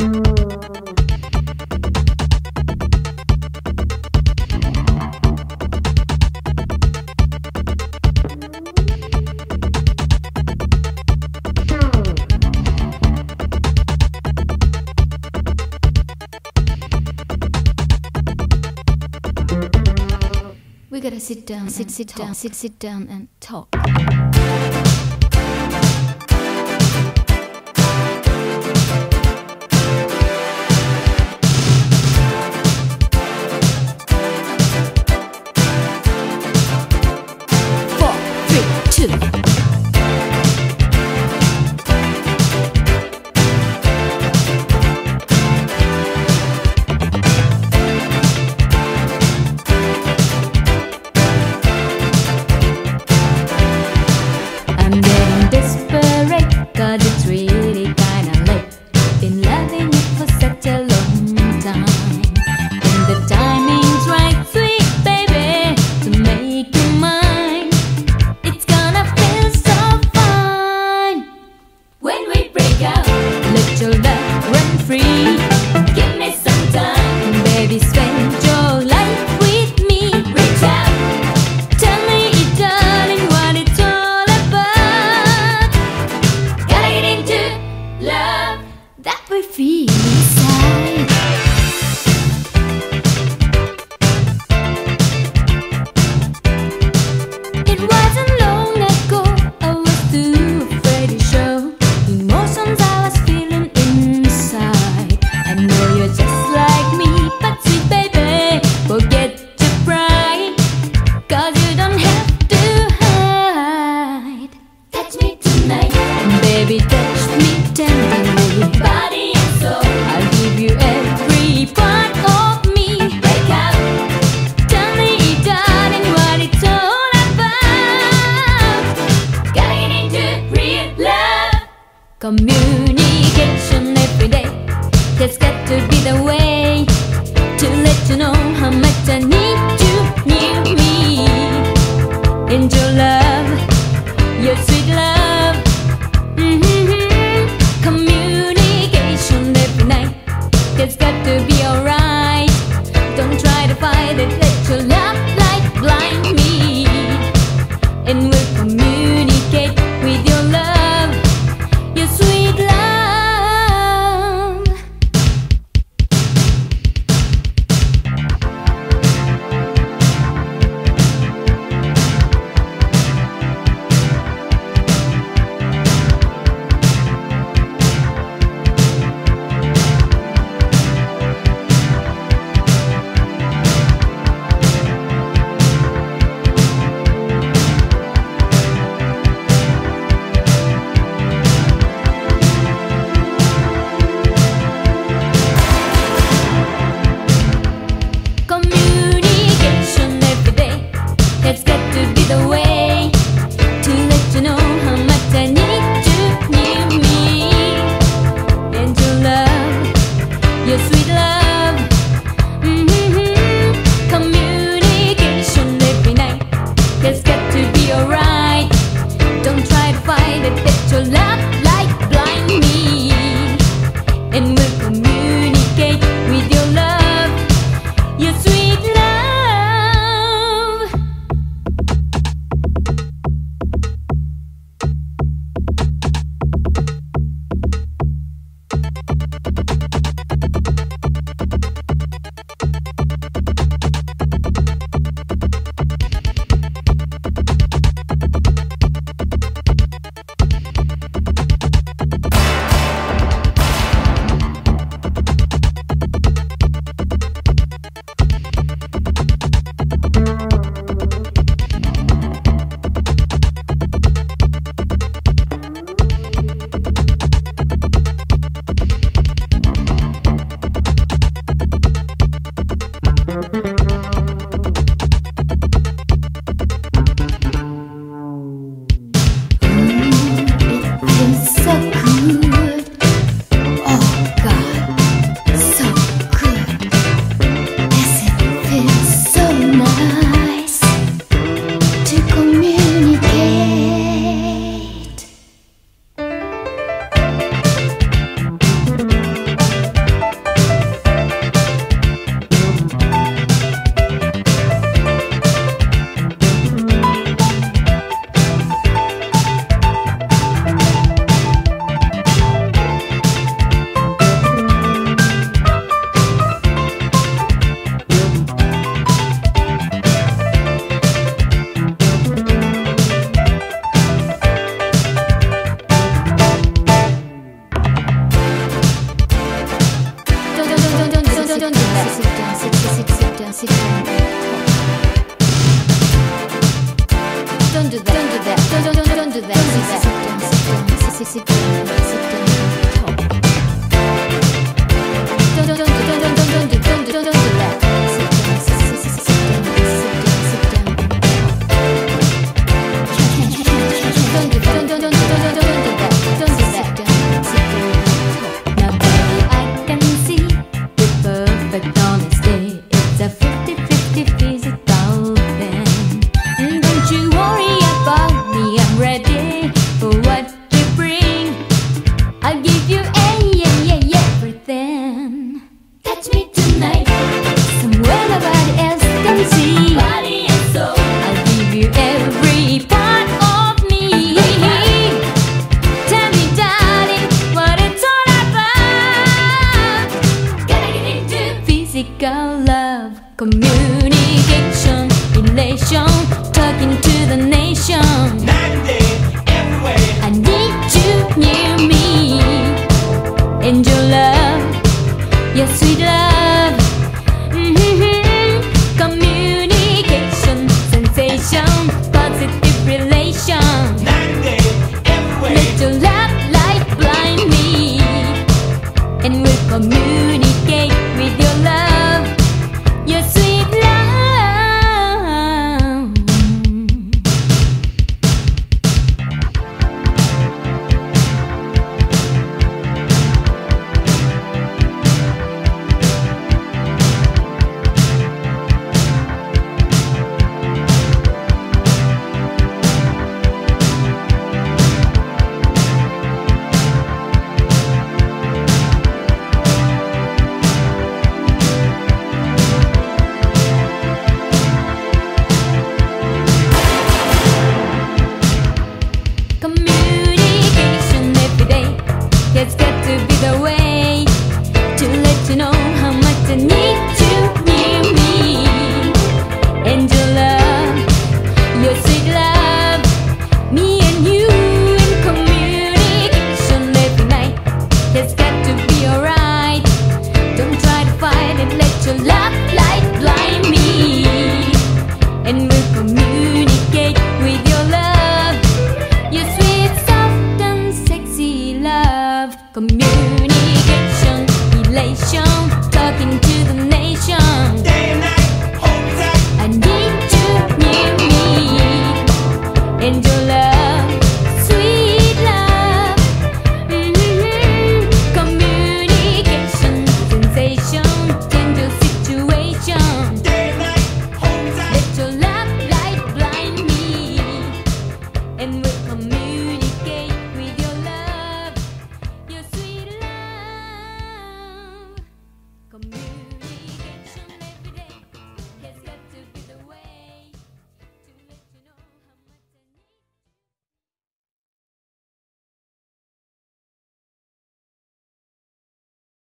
We gotta sit down, sit, sit down, sit, sit down and talk. Communication every day. That's got to be the way to let you know how much I need you near me. And your love, your sweet love. Mm -hmm. Communication every night. That's got to be だっ intensify. Don't do that, don't do that, don't, don't, don't, don't do that.